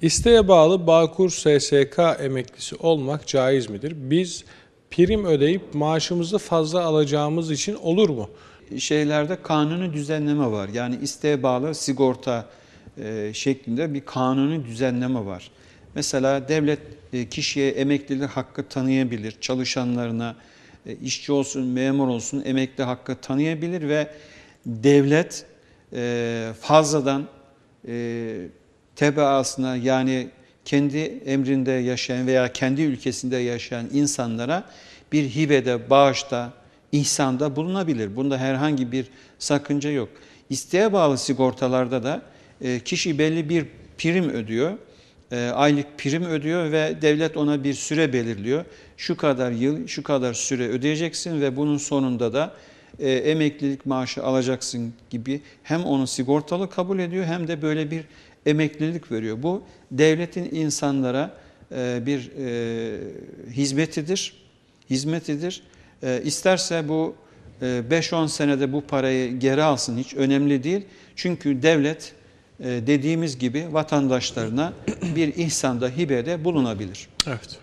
İsteğe bağlı Bağkur SSK emeklisi olmak caiz midir? Biz prim ödeyip maaşımızı fazla alacağımız için olur mu? şeylerde kanuni düzenleme var. Yani isteğe bağlı sigorta e, şeklinde bir kanuni düzenleme var. Mesela devlet e, kişiye emeklilik hakkı tanıyabilir. Çalışanlarına e, işçi olsun, memur olsun emekli hakkı tanıyabilir ve devlet fazladan e, tebaasına yani kendi emrinde yaşayan veya kendi ülkesinde yaşayan insanlara bir hibede, bağışta, ihsanda bulunabilir. Bunda herhangi bir sakınca yok. İsteğe bağlı sigortalarda da e, kişi belli bir prim ödüyor, e, aylık prim ödüyor ve devlet ona bir süre belirliyor. Şu kadar yıl, şu kadar süre ödeyeceksin ve bunun sonunda da e, emeklilik maaşı alacaksın gibi hem onu sigortalı kabul ediyor hem de böyle bir emeklilik veriyor. Bu devletin insanlara bir hizmetidir, hizmetidir. E, isterse bu 5-10 e, senede bu parayı geri alsın hiç önemli değil. Çünkü devlet e, dediğimiz gibi vatandaşlarına bir ihsanda, hibede bulunabilir. Evet.